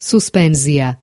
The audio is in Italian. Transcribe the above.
Suspensia